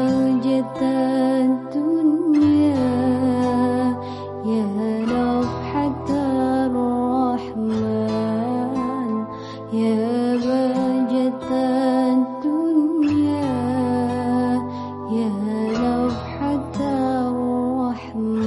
زوجة يا بهجة الدنيا يا نفحة الرحمن.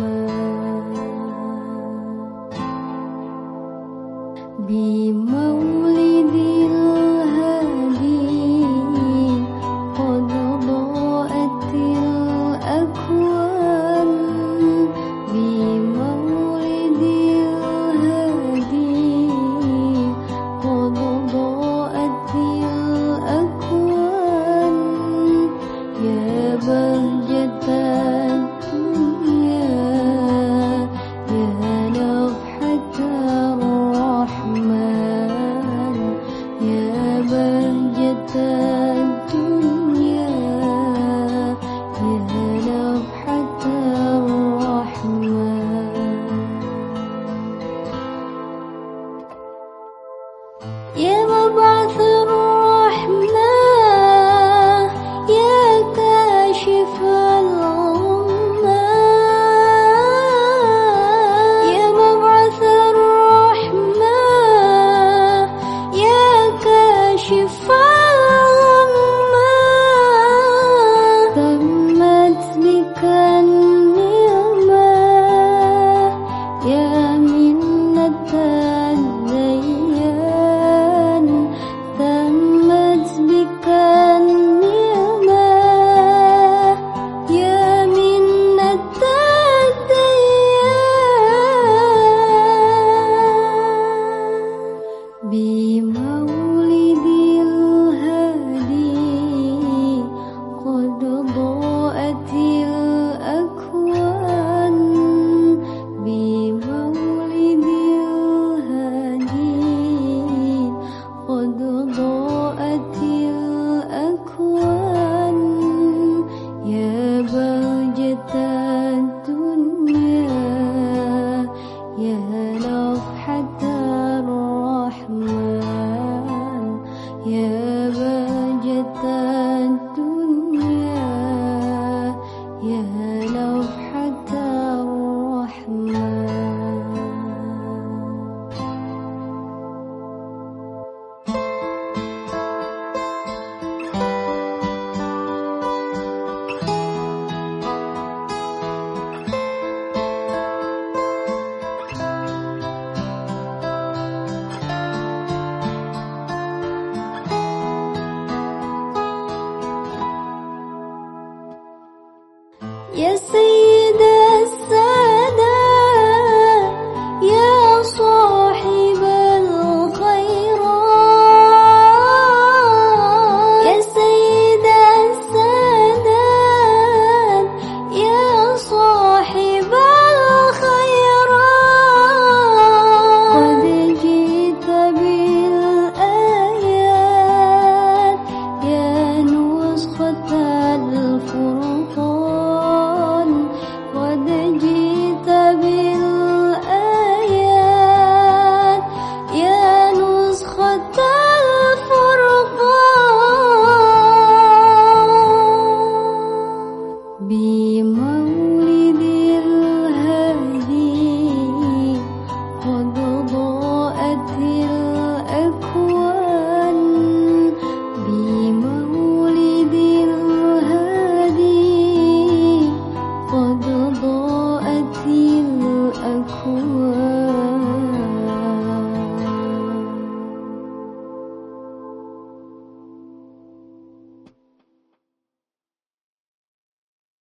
夜幕光。lima. 啊。夜色